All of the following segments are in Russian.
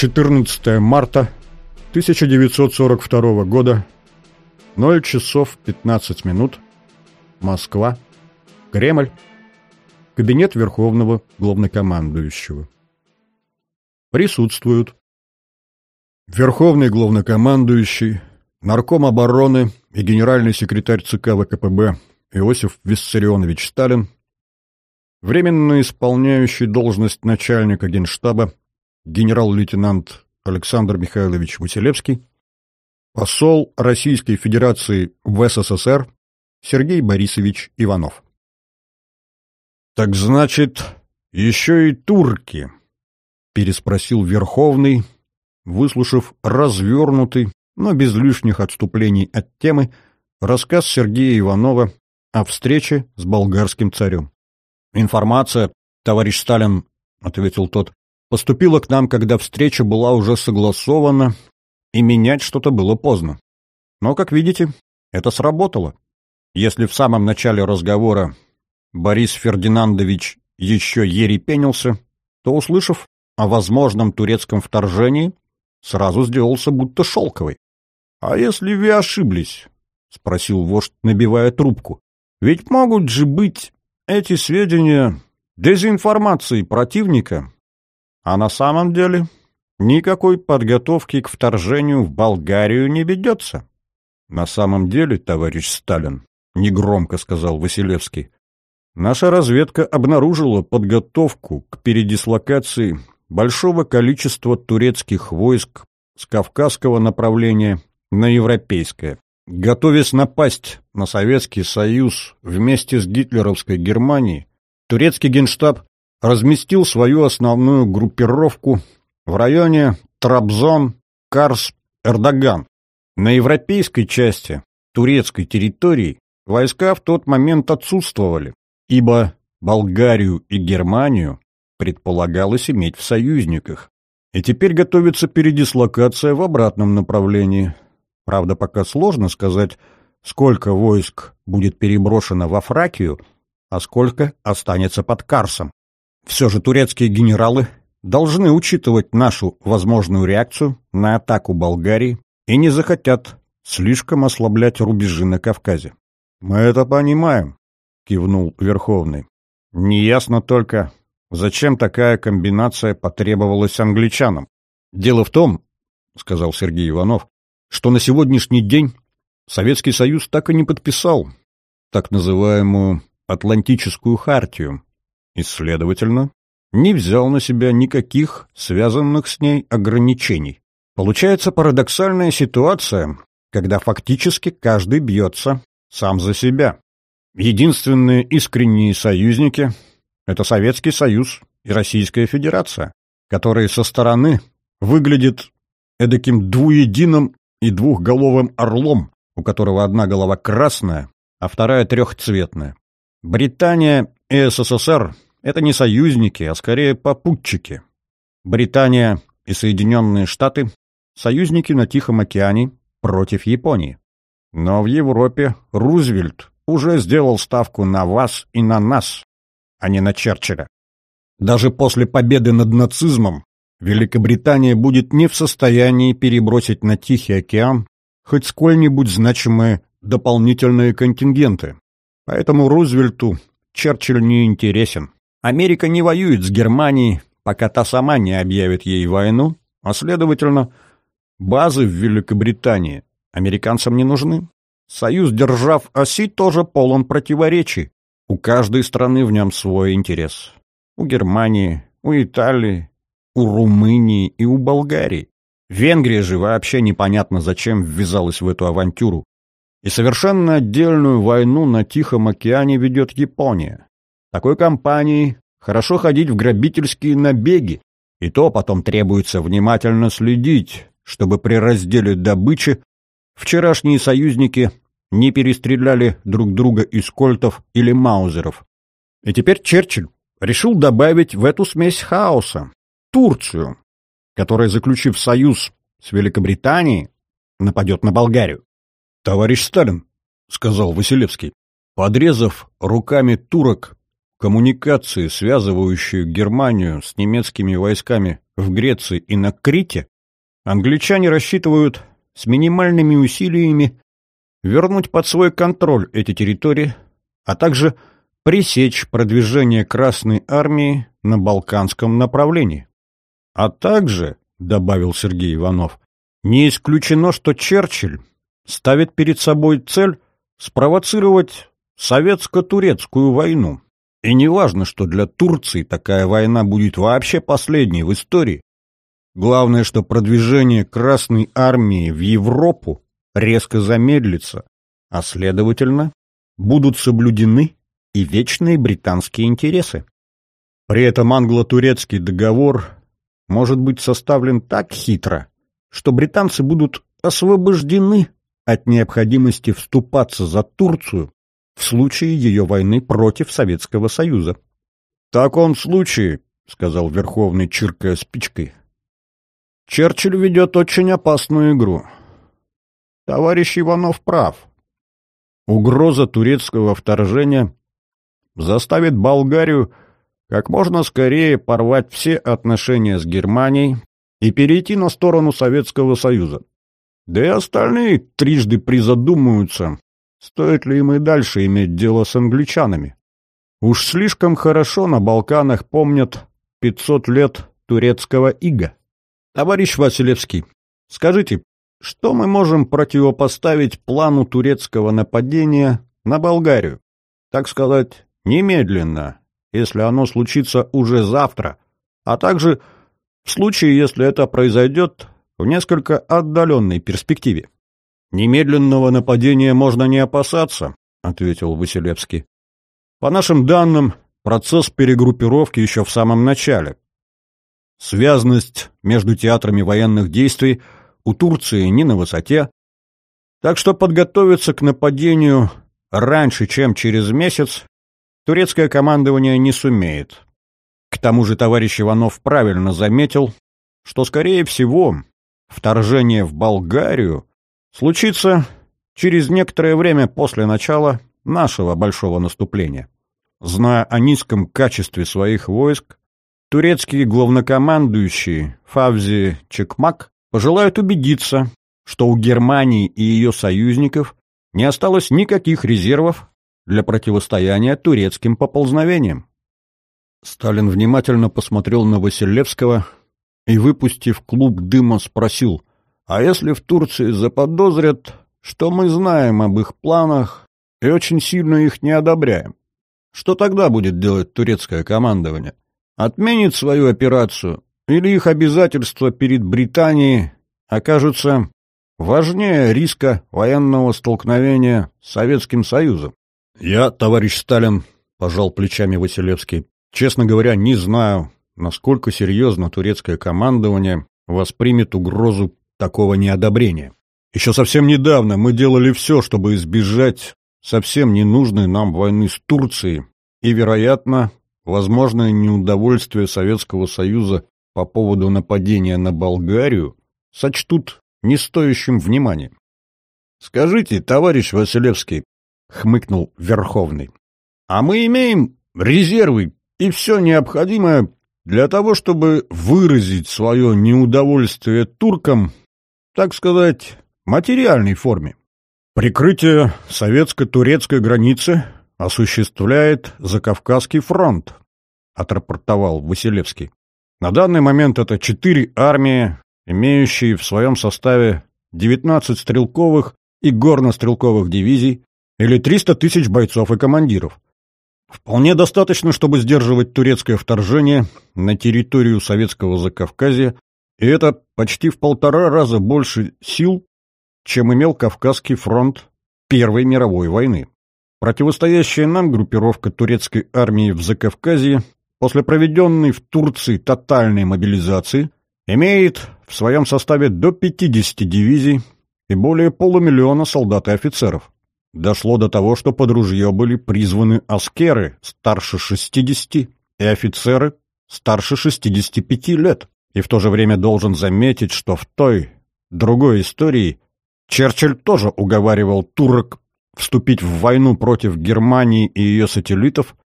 14 марта 1942 года, 0 часов 15 минут, Москва, Кремль, кабинет Верховного Главнокомандующего. Присутствуют Верховный Главнокомандующий, Нарком обороны и генеральный секретарь ЦК ВКПБ Иосиф Виссарионович Сталин, временно исполняющий должность начальника Генштаба генерал-лейтенант Александр Михайлович Василевский, посол Российской Федерации в СССР Сергей Борисович Иванов. «Так значит, еще и турки?» — переспросил Верховный, выслушав развернутый, но без лишних отступлений от темы, рассказ Сергея Иванова о встрече с болгарским царем. «Информация, товарищ Сталин», — ответил тот, — «поступила к нам, когда встреча была уже согласована, и менять что-то было поздно. Но, как видите, это сработало. Если в самом начале разговора Борис Фердинандович еще ерепенился, то, услышав о возможном турецком вторжении, сразу сделался будто шелковый. — А если вы ошиблись? — спросил вождь, набивая трубку. — Ведь могут же быть эти сведения дезинформацией противника. А на самом деле никакой подготовки к вторжению в Болгарию не ведется. — На самом деле, товарищ Сталин, — негромко сказал Василевский, — наша разведка обнаружила подготовку к передислокации большого количества турецких войск с кавказского направления на европейское. Готовясь напасть на Советский Союз вместе с гитлеровской Германией, турецкий генштаб разместил свою основную группировку в районе Трабзон, Карс, Эрдоган. На европейской части турецкой территории войска в тот момент отсутствовали, ибо Болгарию и Германию предполагалось иметь в союзниках. И теперь готовится передислокация в обратном направлении. Правда, пока сложно сказать, сколько войск будет переброшено во Фракию, а сколько останется под Карсом. Все же турецкие генералы должны учитывать нашу возможную реакцию на атаку Болгарии и не захотят слишком ослаблять рубежи на Кавказе. «Мы это понимаем», — кивнул Верховный. «Неясно только, Зачем такая комбинация потребовалась англичанам? Дело в том, сказал Сергей Иванов, что на сегодняшний день Советский Союз так и не подписал так называемую Атлантическую хартию и, следовательно, не взял на себя никаких связанных с ней ограничений. Получается парадоксальная ситуация, когда фактически каждый бьется сам за себя. Единственные искренние союзники это Советский Союз и Российская Федерация, которые со стороны выглядят эдаким двуединым и двухголовым орлом, у которого одна голова красная, а вторая трехцветная. Британия и СССР – это не союзники, а скорее попутчики. Британия и Соединенные Штаты – союзники на Тихом океане против Японии. Но в Европе Рузвельт уже сделал ставку на вас и на нас, а не на Черчилля. Даже после победы над нацизмом Великобритания будет не в состоянии перебросить на Тихий океан хоть сколь-нибудь значимые дополнительные контингенты. Поэтому Рузвельту Черчилль не интересен. Америка не воюет с Германией, пока та сама не объявит ей войну, а, следовательно, базы в Великобритании американцам не нужны. Союз держав оси тоже полон противоречий. У каждой страны в нем свой интерес. У Германии, у Италии, у Румынии и у Болгарии. Венгрия же вообще непонятно зачем ввязалась в эту авантюру. И совершенно отдельную войну на Тихом океане ведет Япония. Такой компании хорошо ходить в грабительские набеги, и то потом требуется внимательно следить, чтобы при разделе добычи вчерашние союзники не перестреляли друг друга из кольтов или маузеров. И теперь Черчилль решил добавить в эту смесь хаоса Турцию, которая, заключив союз с Великобританией, нападет на Болгарию. «Товарищ Сталин», — сказал Василевский, подрезав руками турок коммуникации, связывающие Германию с немецкими войсками в Греции и на Крите, англичане рассчитывают с минимальными усилиями вернуть под свой контроль эти территории, а также пресечь продвижение Красной Армии на Балканском направлении. А также, — добавил Сергей Иванов, — не исключено, что Черчилль ставит перед собой цель спровоцировать советско-турецкую войну. И не важно, что для Турции такая война будет вообще последней в истории. Главное, что продвижение Красной Армии в Европу резко замедлится, а, следовательно, будут соблюдены и вечные британские интересы. При этом англо-турецкий договор может быть составлен так хитро, что британцы будут освобождены от необходимости вступаться за Турцию в случае ее войны против Советского Союза. — В таком случае, — сказал Верховный, чиркая спичкой, — Черчилль ведет очень опасную игру. Товарищ Иванов прав. Угроза турецкого вторжения заставит Болгарию как можно скорее порвать все отношения с Германией и перейти на сторону Советского Союза. Да и остальные трижды призадумаются, стоит ли им и дальше иметь дело с англичанами. Уж слишком хорошо на Балканах помнят 500 лет турецкого ига. Товарищ Василевский, скажите, что мы можем противопоставить плану турецкого нападения на Болгарию? Так сказать, немедленно, если оно случится уже завтра, а также в случае, если это произойдет в несколько отдаленной перспективе. «Немедленного нападения можно не опасаться», — ответил Василевский. «По нашим данным, процесс перегруппировки еще в самом начале. Связность между театрами военных действий у Турции не на высоте, так что подготовиться к нападению раньше, чем через месяц, турецкое командование не сумеет. К тому же товарищ Иванов правильно заметил, что, скорее всего, Вторжение в Болгарию случится через некоторое время после начала нашего большого наступления. Зная о низком качестве своих войск, турецкие главнокомандующие Фавзи Чекмак пожелают убедиться, что у Германии и ее союзников не осталось никаких резервов для противостояния турецким поползновениям. Сталин внимательно посмотрел на Василевского и, выпустив клуб дыма, спросил, «А если в Турции заподозрят, что мы знаем об их планах и очень сильно их не одобряем? Что тогда будет делать турецкое командование? Отменит свою операцию или их обязательства перед Британией окажутся важнее риска военного столкновения с Советским Союзом?» «Я, товарищ Сталин», — пожал плечами Василевский, — «честно говоря, не знаю, насколько серьезно турецкое командование воспримет угрозу такого неодобрения. Еще совсем недавно мы делали все, чтобы избежать совсем ненужной нам войны с Турцией и, вероятно, возможное неудовольствие Советского Союза по поводу нападения на Болгарию сочтут не стоящим внимания. «Скажите, товарищ Василевский», — хмыкнул Верховный, — «а мы имеем резервы и все необходимое для того, чтобы выразить свое неудовольствие туркам, так сказать, материальной форме. Прикрытие советско-турецкой границы осуществляет Закавказский фронт, отрапортовал Василевский. На данный момент это четыре армии, имеющие в своем составе 19 стрелковых и горнострелковых дивизий или 300 тысяч бойцов и командиров. Вполне достаточно, чтобы сдерживать турецкое вторжение на территорию Советского Закавказья, и это почти в полтора раза больше сил, чем имел Кавказский фронт Первой мировой войны. Противостоящая нам группировка турецкой армии в Закавказье после проведенной в Турции тотальной мобилизации имеет в своем составе до 50 дивизий и более полумиллиона солдат и офицеров. Дошло до того, что под ружье были призваны аскеры старше 60 и офицеры старше 65 лет. И в то же время должен заметить, что в той, другой истории Черчилль тоже уговаривал турок вступить в войну против Германии и ее сателлитов,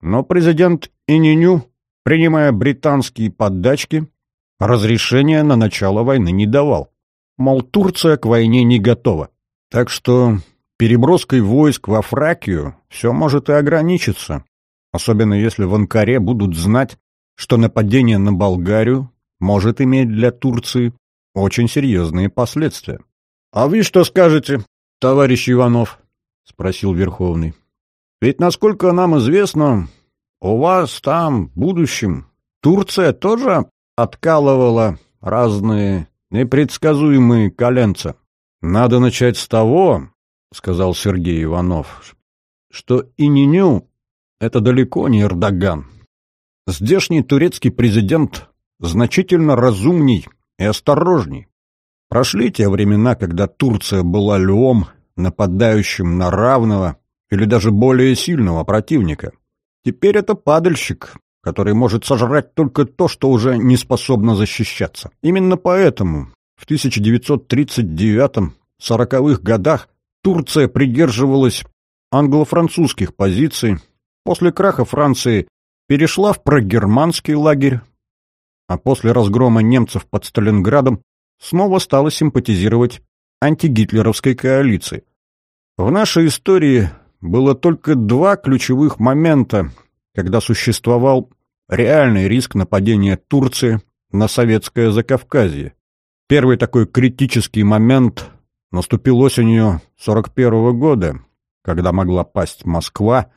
но президент Ининю, принимая британские поддачки, разрешения на начало войны не давал. Мол, Турция к войне не готова. Так что переброской войск во Фракию все может и ограничиться, особенно если в Анкаре будут знать, что нападение на Болгарию может иметь для Турции очень серьезные последствия. — А вы что скажете, товарищ Иванов? — спросил Верховный. — Ведь, насколько нам известно, у вас там, в будущем, Турция тоже откалывала разные непредсказуемые коленца. — Надо начать с того, — сказал Сергей Иванов, — что Ининю — это далеко не Эрдоган. Здешний турецкий президент значительно разумней и осторожней. Прошли те времена, когда Турция была львом, нападающим на равного или даже более сильного противника. Теперь это падальщик, который может сожрать только то, что уже не способно защищаться. Именно поэтому в 1939-40-х годах Турция придерживалась англо-французских позиций, после краха Франции перешла в прогерманский лагерь, а после разгрома немцев под Сталинградом снова стала симпатизировать антигитлеровской коалиции. В нашей истории было только два ключевых момента, когда существовал реальный риск нападения Турции на советское Закавказье. Первый такой критический момент наступил осенью 41 -го года, когда могла пасть Москва,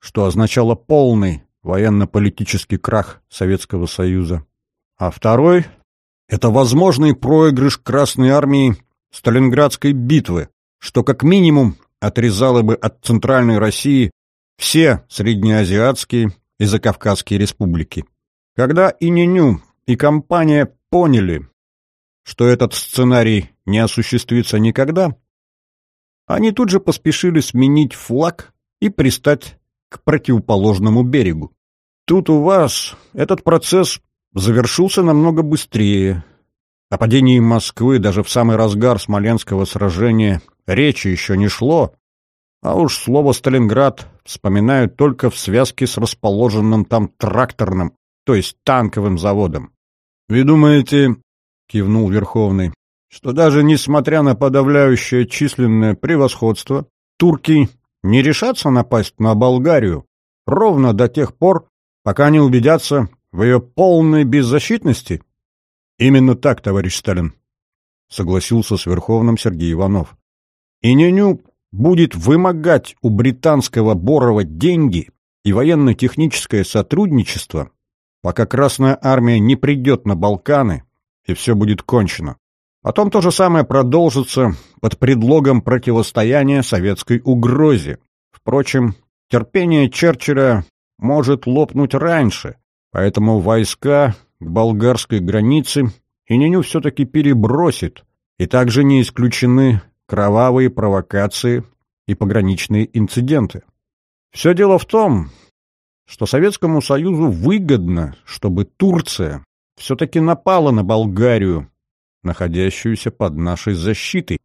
что означало полный военно-политический крах Советского Союза. А второй — это возможный проигрыш Красной Армии Сталинградской битвы, что как минимум отрезало бы от Центральной России все среднеазиатские и закавказские республики. Когда и Ниню, и компания поняли, что этот сценарий не осуществится никогда, они тут же поспешили сменить флаг и пристать к противоположному берегу. Тут у вас этот процесс завершился намного быстрее. О падении Москвы даже в самый разгар Смоленского сражения речи еще не шло, а уж слово «Сталинград» вспоминают только в связке с расположенным там тракторным, то есть танковым заводом. «Вы думаете, — кивнул Верховный, — что даже несмотря на подавляющее численное превосходство, турки не решатся напасть на Болгарию ровно до тех пор, пока не убедятся в ее полной беззащитности? Именно так, товарищ Сталин, — согласился с Верховным Сергей Иванов. И Неню будет вымогать у британского Борова деньги и военно-техническое сотрудничество, пока Красная Армия не придет на Балканы, и все будет кончено. Потом то же самое продолжится под предлогом противостояния советской угрозе. Впрочем, терпение Черчилля может лопнуть раньше, поэтому войска к болгарской границе Иненю все-таки перебросит, и также не исключены кровавые провокации и пограничные инциденты. Все дело в том, что Советскому Союзу выгодно, чтобы Турция все-таки напала на Болгарию, находящуюся под нашей защитой,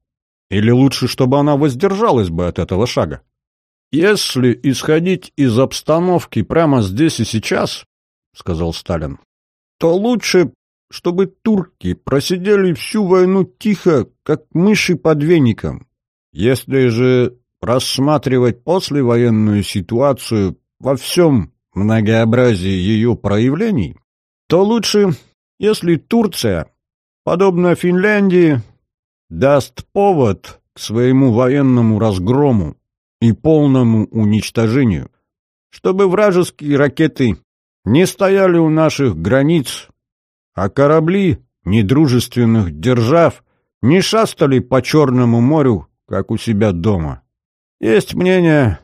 или лучше, чтобы она воздержалась бы от этого шага. «Если исходить из обстановки прямо здесь и сейчас, — сказал Сталин, — то лучше чтобы турки просидели всю войну тихо, как мыши под веником. Если же рассматривать послевоенную ситуацию во всем многообразии ее проявлений, то лучше, если Турция, подобно Финляндии, даст повод к своему военному разгрому и полному уничтожению, чтобы вражеские ракеты не стояли у наших границ а корабли недружественных держав не шастали по Черному морю, как у себя дома. Есть мнение,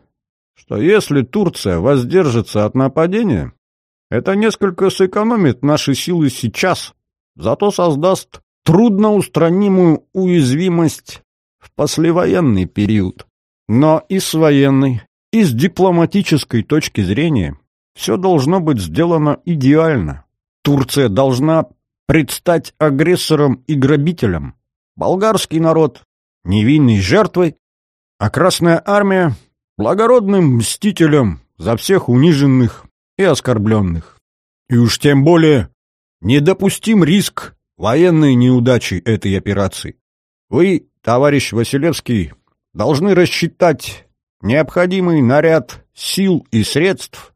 что если Турция воздержится от нападения, это несколько сэкономит наши силы сейчас, зато создаст трудноустранимую уязвимость в послевоенный период. Но и с военной, и с дипломатической точки зрения все должно быть сделано идеально. Турция должна предстать агрессором и грабителем, болгарский народ — невинной жертвой, а Красная Армия — благородным мстителем за всех униженных и оскорбленных. И уж тем более недопустим риск военной неудачи этой операции. Вы, товарищ Василевский, должны рассчитать необходимый наряд сил и средств,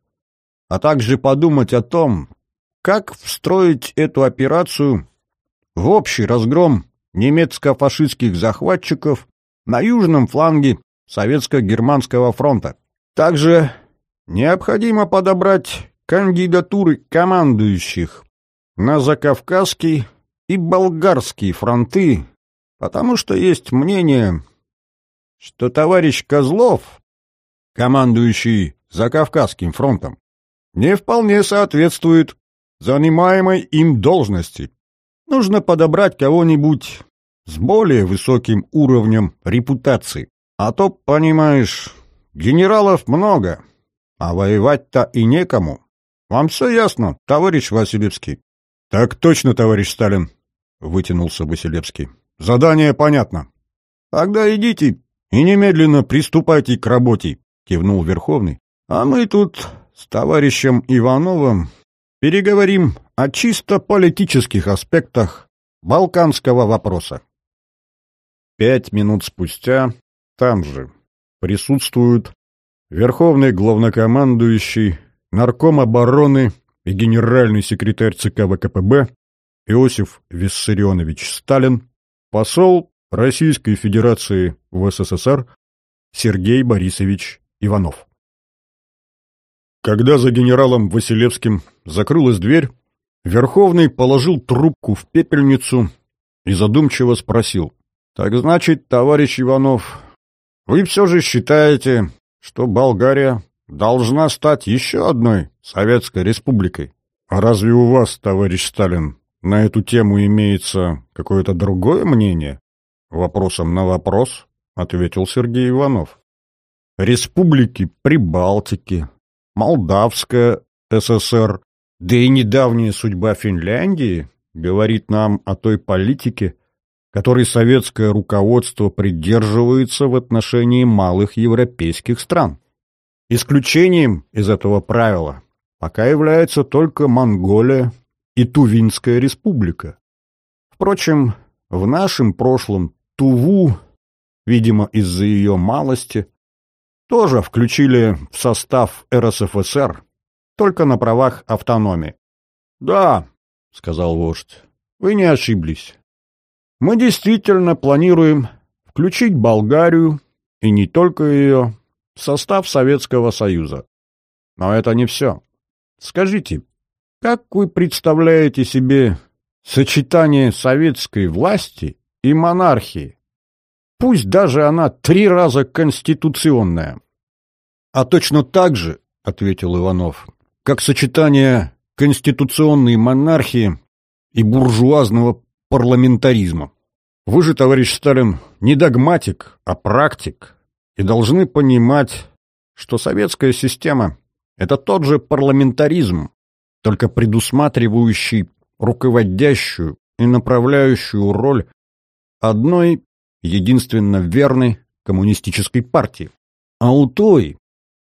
а также подумать о том, как встроить эту операцию в общий разгром немецко-фашистских захватчиков на южном фланге Советско-Германского фронта. Также необходимо подобрать кандидатуры командующих на Закавказский и Болгарский фронты, потому что есть мнение, что товарищ Козлов, командующий Закавказским фронтом, не вполне соответствует занимаемой им должности. Нужно подобрать кого-нибудь с более высоким уровнем репутации. А то, понимаешь, генералов много, а воевать-то и некому. Вам все ясно, товарищ Василевский? — Так точно, товарищ Сталин, — вытянулся Василевский. — Задание понятно. — Тогда идите и немедленно приступайте к работе, — кивнул Верховный. — А мы тут с товарищем Ивановым переговорим о чисто политических аспектах балканского вопроса. Пять минут спустя там же присутствуют Верховный главнокомандующий, нарком обороны и генеральный секретарь ЦК ВКПБ Иосиф Виссарионович Сталин, посол Российской Федерации в СССР Сергей Борисович Иванов. Когда за генералом Василевским закрылась дверь, Верховный положил трубку в пепельницу и задумчиво спросил. «Так значит, товарищ Иванов, вы все же считаете, что Болгария должна стать еще одной Советской Республикой? А разве у вас, товарищ Сталин, на эту тему имеется какое-то другое мнение?» Вопросом на вопрос ответил Сергей Иванов. Республики Прибалтики, Молдавская ССР, да и недавняя судьба Финляндии говорит нам о той политике, которой советское руководство придерживается в отношении малых европейских стран. Исключением из этого правила пока является только Монголия и Тувинская республика. Впрочем, в нашем прошлом Туву, видимо, из-за ее малости, тоже включили в состав РСФСР, только на правах автономии. «Да», — сказал вождь, — «вы не ошиблись. Мы действительно планируем включить Болгарию, и не только ее, в состав Советского Союза. Но это не все. Скажите, как вы представляете себе сочетание советской власти и монархии? Пусть даже она три раза конституционная. А точно так же, — ответил Иванов, — как сочетание конституционной монархии и буржуазного парламентаризма. Вы же, товарищ Сталин, не догматик, а практик, и должны понимать, что советская система — это тот же парламентаризм, только предусматривающий руководящую и направляющую роль одной единственно верной коммунистической партии. А у той,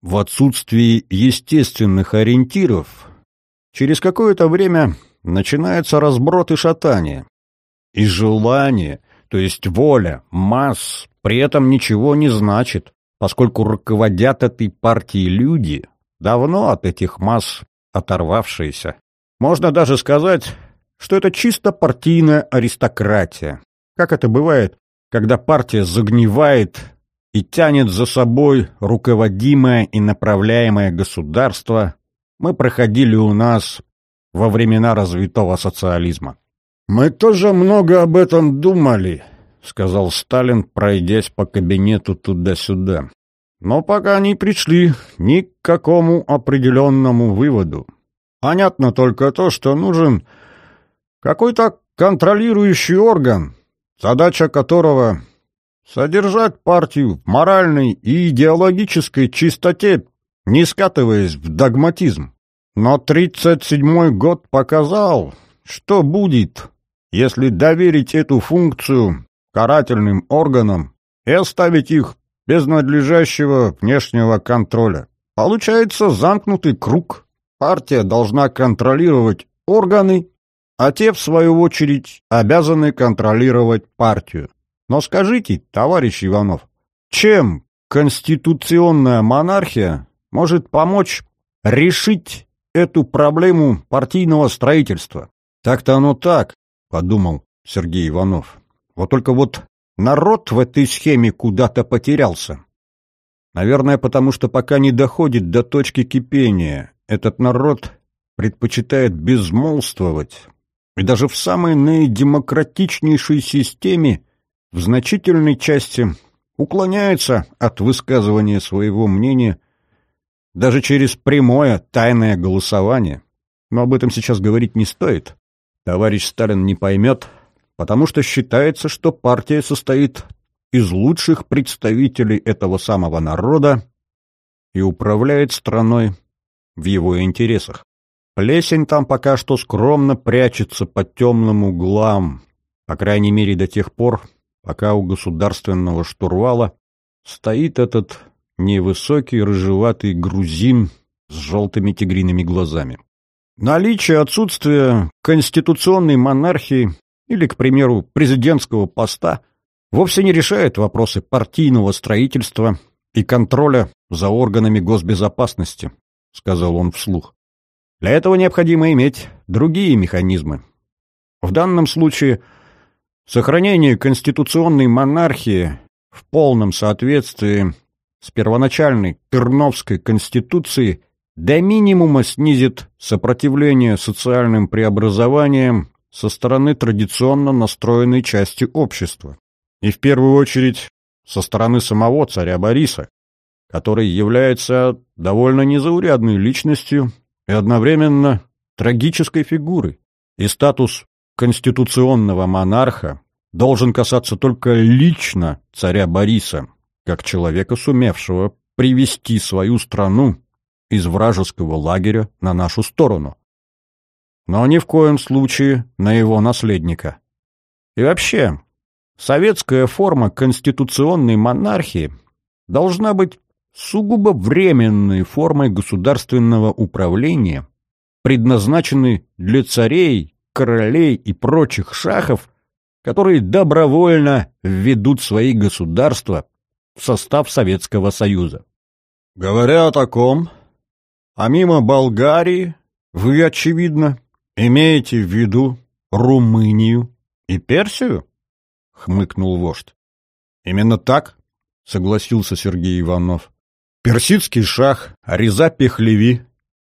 в отсутствии естественных ориентиров, через какое-то время начинается разброд и шатание. И желание, то есть воля, масс, при этом ничего не значит, поскольку руководят этой партией люди, давно от этих масс оторвавшиеся. Можно даже сказать, что это чисто партийная аристократия. Как это бывает когда партия загнивает и тянет за собой руководимое и направляемое государство, мы проходили у нас во времена развитого социализма. «Мы тоже много об этом думали», — сказал Сталин, пройдясь по кабинету туда-сюда. «Но пока не пришли ни к какому определенному выводу. Понятно только то, что нужен какой-то контролирующий орган, задача которого — содержать партию в моральной и идеологической чистоте, не скатываясь в догматизм. Но 37-й год показал, что будет, если доверить эту функцию карательным органам и оставить их без надлежащего внешнего контроля. Получается замкнутый круг. Партия должна контролировать органы а те, в свою очередь, обязаны контролировать партию. Но скажите, товарищ Иванов, чем конституционная монархия может помочь решить эту проблему партийного строительства? Так-то оно так, подумал Сергей Иванов. Вот только вот народ в этой схеме куда-то потерялся. Наверное, потому что пока не доходит до точки кипения, этот народ предпочитает безмолвствовать, и даже в самой наидемократичнейшей системе в значительной части уклоняется от высказывания своего мнения даже через прямое тайное голосование. Но об этом сейчас говорить не стоит. Товарищ Сталин не поймет, потому что считается, что партия состоит из лучших представителей этого самого народа и управляет страной в его интересах. Плесень там пока что скромно прячется под темным углам, по крайней мере до тех пор, пока у государственного штурвала стоит этот невысокий рыжеватый грузин с желтыми тигриными глазами. Наличие отсутствия конституционной монархии или, к примеру, президентского поста вовсе не решает вопросы партийного строительства и контроля за органами госбезопасности, сказал он вслух. Для этого необходимо иметь другие механизмы. В данном случае сохранение конституционной монархии в полном соответствии с первоначальной Терновской конституцией до минимума снизит сопротивление социальным преобразованиям со стороны традиционно настроенной части общества. И в первую очередь со стороны самого царя Бориса, который является довольно незаурядной личностью и одновременно трагической фигурой. И статус конституционного монарха должен касаться только лично царя Бориса, как человека, сумевшего привести свою страну из вражеского лагеря на нашу сторону. Но ни в коем случае на его наследника. И вообще, советская форма конституционной монархии должна быть сугубо временной формой государственного управления, предназначенной для царей, королей и прочих шахов, которые добровольно введут свои государства в состав Советского Союза. Говоря о таком, а мимо Болгарии, вы, очевидно, имеете в виду Румынию и Персию? — хмыкнул вождь. — Именно так, — согласился Сергей Иванов. Персидский шах Ариза Пехлеви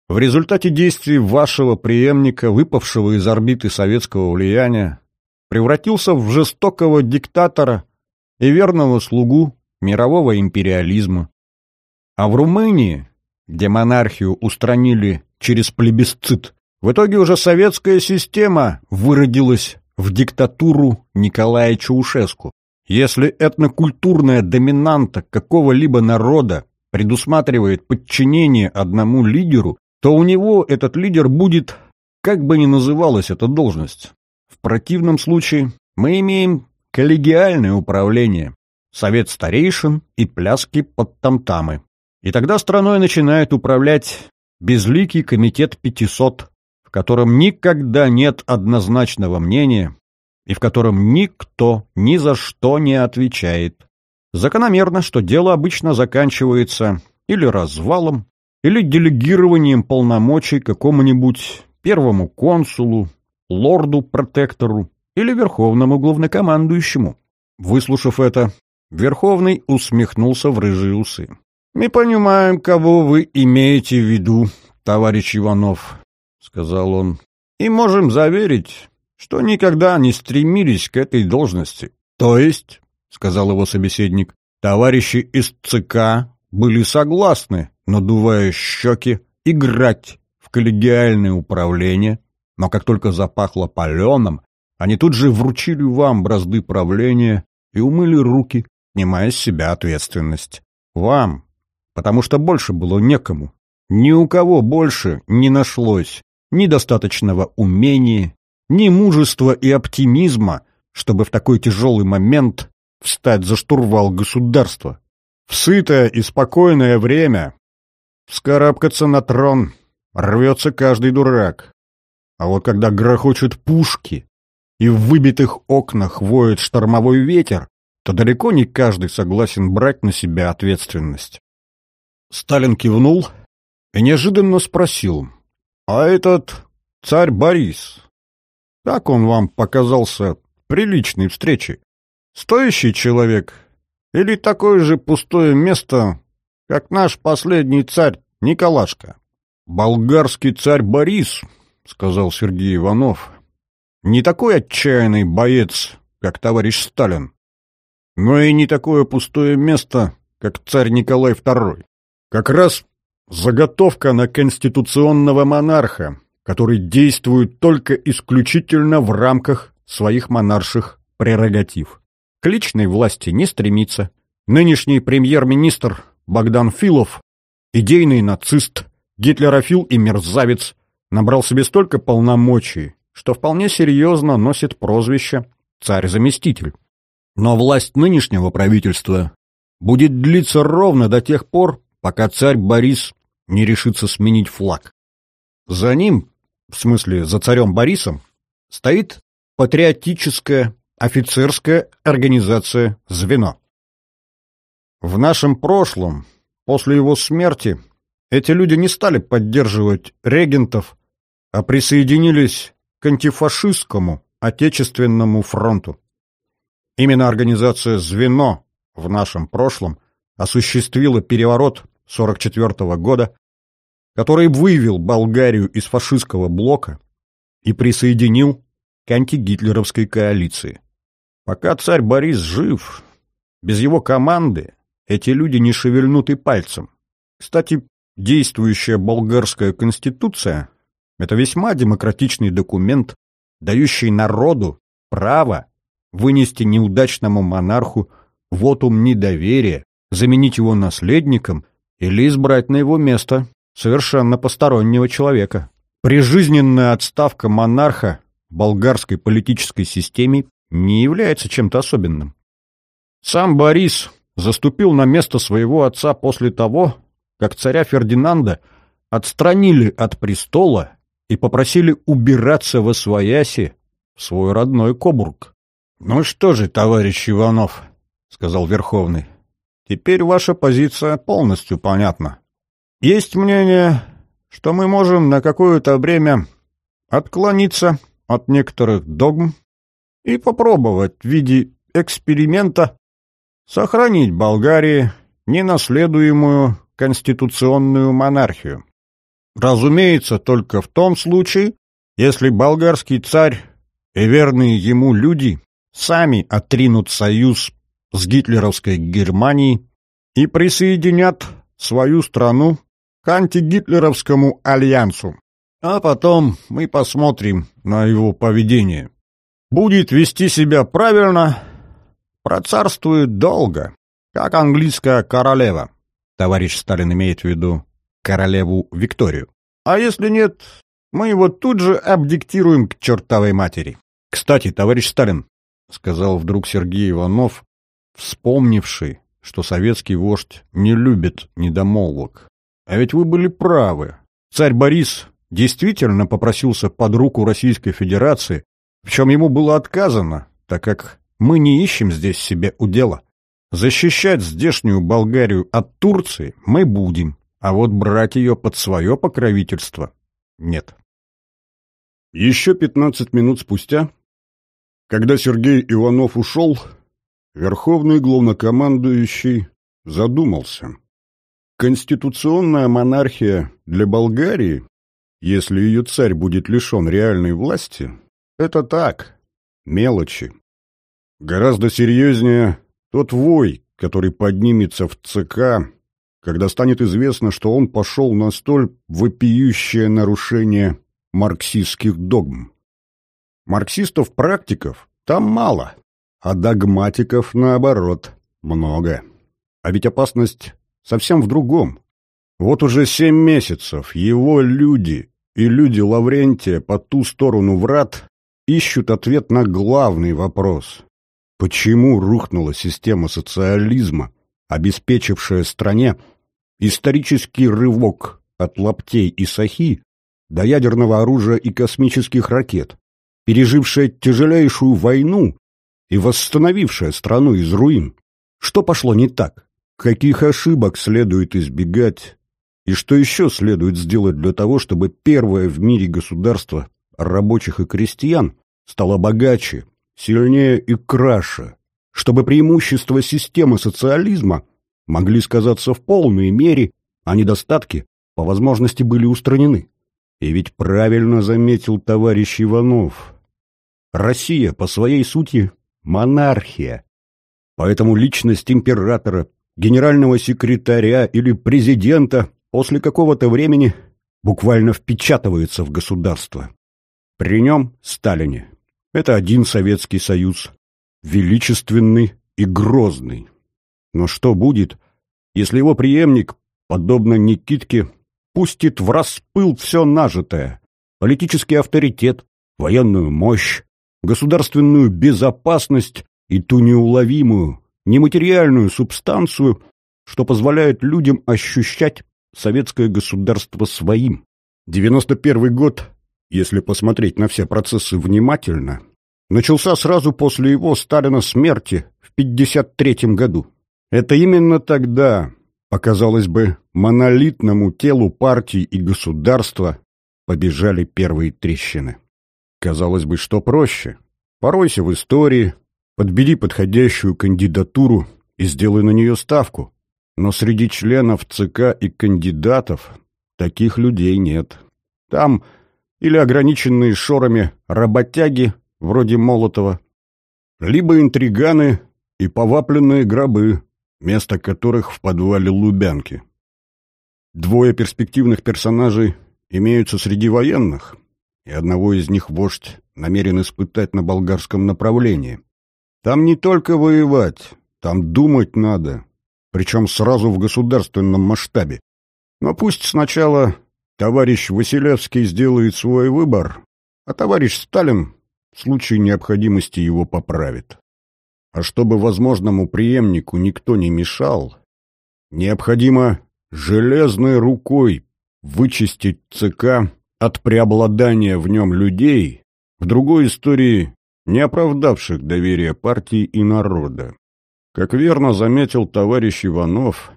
в результате действий вашего преемника, выпавшего из орбиты советского влияния, превратился в жестокого диктатора и верного слугу мирового империализма. А в Румынии, где монархию устранили через плебисцит, в итоге уже советская система выродилась в диктатуру Николая Чаушеску. Если этнокультурная доминанта какого-либо народа предусматривает подчинение одному лидеру, то у него этот лидер будет, как бы ни называлась эта должность. В противном случае мы имеем коллегиальное управление, совет старейшин и пляски под тамтамы. И тогда страной начинает управлять безликий комитет 500, в котором никогда нет однозначного мнения и в котором никто ни за что не отвечает. Закономерно, что дело обычно заканчивается или развалом, или делегированием полномочий какому-нибудь первому консулу, лорду-протектору или верховному главнокомандующему. Выслушав это, Верховный усмехнулся в рыжие усы. «Мы понимаем, кого вы имеете в виду, товарищ Иванов», — сказал он, — «и можем заверить, что никогда не стремились к этой должности. То есть, — сказал его собеседник, — товарищи из ЦК были согласны, надувая щеки, играть в коллегиальное управление, но как только запахло паленым, они тут же вручили вам бразды правления и умыли руки, снимая с себя ответственность. Вам, потому что больше было некому. Ни у кого больше не нашлось ни достаточного умения, ни мужества и оптимизма, чтобы в такой тяжелый момент встать за штурвал государства. В сытое и спокойное время вскарабкаться на трон рвется каждый дурак. А вот когда грохочут пушки и в выбитых окнах воет штормовой ветер, то далеко не каждый согласен брать на себя ответственность. Сталин кивнул и неожиданно спросил, «А этот царь Борис, как он вам показался приличной встречей? Стоящий человек или такое же пустое место, как наш последний царь Николашка?» «Болгарский царь Борис», — сказал Сергей Иванов, — «не такой отчаянный боец, как товарищ Сталин, но и не такое пустое место, как царь Николай II. Как раз заготовка на конституционного монарха, который действует только исключительно в рамках своих монарших прерогатив. К личной власти не стремится. Нынешний премьер-министр Богдан Филов, идейный нацист, гитлерофил и мерзавец, набрал себе столько полномочий, что вполне серьезно носит прозвище «царь-заместитель». Но власть нынешнего правительства будет длиться ровно до тех пор, пока царь Борис не решится сменить флаг. За ним, в смысле за царем Борисом, стоит патриотическая офицерская организация «Звено». В нашем прошлом, после его смерти, эти люди не стали поддерживать регентов, а присоединились к антифашистскому Отечественному фронту. Именно организация «Звено» в нашем прошлом осуществила переворот 44 года, который вывел Болгарию из фашистского блока и присоединил к антигитлеровской коалиции. Пока царь Борис жив, без его команды эти люди не шевельнут и пальцем. Кстати, действующая болгарская конституция – это весьма демократичный документ, дающий народу право вынести неудачному монарху вотум недоверия, заменить его наследником или избрать на его место совершенно постороннего человека. Прижизненная отставка монарха в болгарской политической системе не является чем-то особенным. Сам Борис заступил на место своего отца после того, как царя Фердинанда отстранили от престола и попросили убираться во свояси в свой родной Кобург. «Ну что же, товарищ Иванов», — сказал Верховный, — «теперь ваша позиция полностью понятна. Есть мнение, что мы можем на какое-то время отклониться от некоторых догм и попробовать в виде эксперимента сохранить Болгарии ненаследуемую конституционную монархию. Разумеется, только в том случае, если болгарский царь и верные ему люди сами отринут союз с гитлеровской Германией и присоединят свою страну к антигитлеровскому альянсу. А потом мы посмотрим на его поведение. Будет вести себя правильно, процарствует долго, как английская королева. Товарищ Сталин имеет в виду королеву Викторию. А если нет, мы его тут же абдиктируем к чертовой матери. Кстати, товарищ Сталин, — сказал вдруг Сергей Иванов, вспомнивший, что советский вождь не любит недомолвок. «А ведь вы были правы. Царь Борис действительно попросился под руку Российской Федерации, в чем ему было отказано, так как мы не ищем здесь себе удела. Защищать здешнюю Болгарию от Турции мы будем, а вот брать ее под свое покровительство нет». Еще пятнадцать минут спустя когда Сергей Иванов ушел, верховный главнокомандующий задумался. Конституционная монархия для Болгарии, если ее царь будет лишен реальной власти, это так, мелочи. Гораздо серьезнее тот вой, который поднимется в ЦК, когда станет известно, что он пошел на столь вопиющее нарушение марксистских догм. Марксистов-практиков там мало, а догматиков, наоборот, много. А ведь опасность совсем в другом. Вот уже семь месяцев его люди и люди Лаврентия по ту сторону врат ищут ответ на главный вопрос. Почему рухнула система социализма, обеспечившая стране исторический рывок от лаптей и сахи до ядерного оружия и космических ракет, пережившая тяжелейшую войну и восстановившая страну из руин. Что пошло не так? Каких ошибок следует избегать? И что еще следует сделать для того, чтобы первое в мире государство рабочих и крестьян стало богаче, сильнее и краше, чтобы преимущества системы социализма могли сказаться в полной мере, а недостатки по возможности были устранены. И ведь правильно заметил товарищ Иванов. Россия по своей сути монархия. Поэтому личность императора, генерального секретаря или президента после какого-то времени буквально впечатывается в государство. При нем Сталине. Это один Советский Союз, величественный и грозный. Но что будет, если его преемник, подобно Никитке, пустит в распыл все нажитое, политический авторитет, военную мощь, государственную безопасность и ту неуловимую, нематериальную субстанцию, что позволяет людям ощущать советское государство своим. 91 год, если посмотреть на все процессы внимательно, начался сразу после его Сталина смерти в 53 году. Это именно тогда, показалось бы, монолитному телу партии и государства побежали первые трещины. Казалось бы, что проще. Поройся в истории, подбери подходящую кандидатуру и сделай на нее ставку. Но среди членов ЦК и кандидатов таких людей нет. Там или ограниченные шорами работяги, вроде Молотова, либо интриганы и повапленные гробы, место которых в подвале Лубянки. Двое перспективных персонажей имеются среди военных, и одного из них вождь намерен испытать на болгарском направлении. Там не только воевать, там думать надо, причем сразу в государственном масштабе. Но пусть сначала товарищ Василевский сделает свой выбор, а товарищ Сталин в случае необходимости его поправит. А чтобы возможному преемнику никто не мешал, необходимо железной рукой вычистить ЦК от преобладания в нем людей, в другой истории не оправдавших доверия партии и народа. Как верно заметил товарищ Иванов,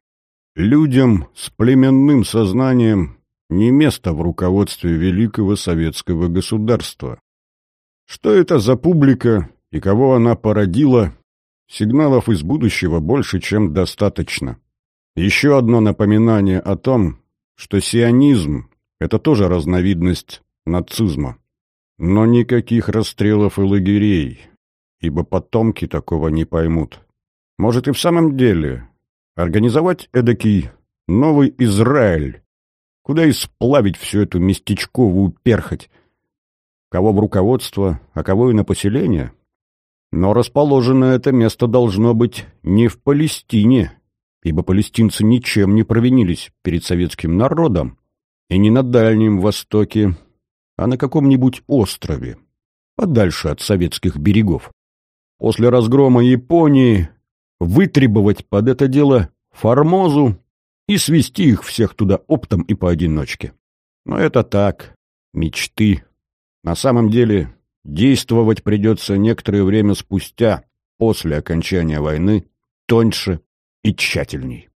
людям с племенным сознанием не место в руководстве великого советского государства. Что это за публика и кого она породила, сигналов из будущего больше, чем достаточно. Еще одно напоминание о том, что сионизм – это тоже разновидность нацизма. Но никаких расстрелов и лагерей, ибо потомки такого не поймут. Может и в самом деле организовать эдакий новый Израиль, куда и сплавить всю эту местечковую перхоть, кого в руководство, а кого и на поселение. Но расположено это место должно быть не в Палестине, ибо палестинцы ничем не провинились перед советским народом, и не на Дальнем Востоке, а на каком-нибудь острове, подальше от советских берегов. После разгрома Японии вытребовать под это дело Формозу и свести их всех туда оптом и поодиночке. Но это так, мечты. На самом деле действовать придется некоторое время спустя, после окончания войны, тоньше и тщательней.